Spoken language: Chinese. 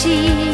心。